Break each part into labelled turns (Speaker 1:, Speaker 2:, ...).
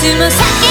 Speaker 1: ちも先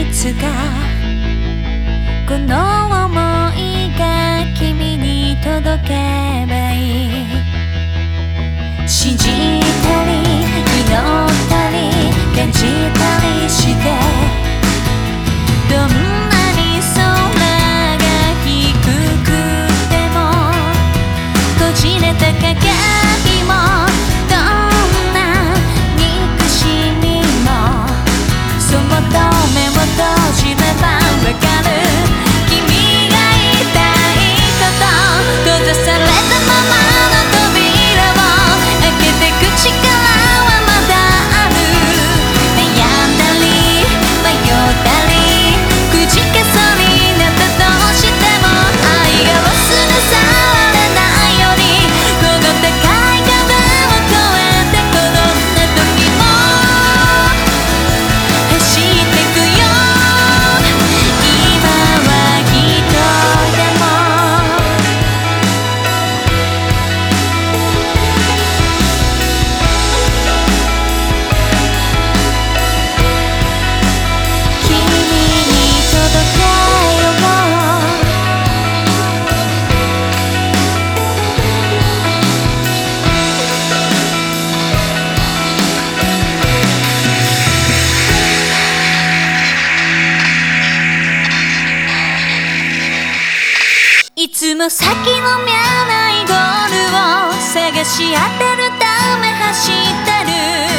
Speaker 1: いつかこの想いが君に届けばいい。信じたり祈ったり感じたりつも先の見えないゴールを探し当てるため走ってる。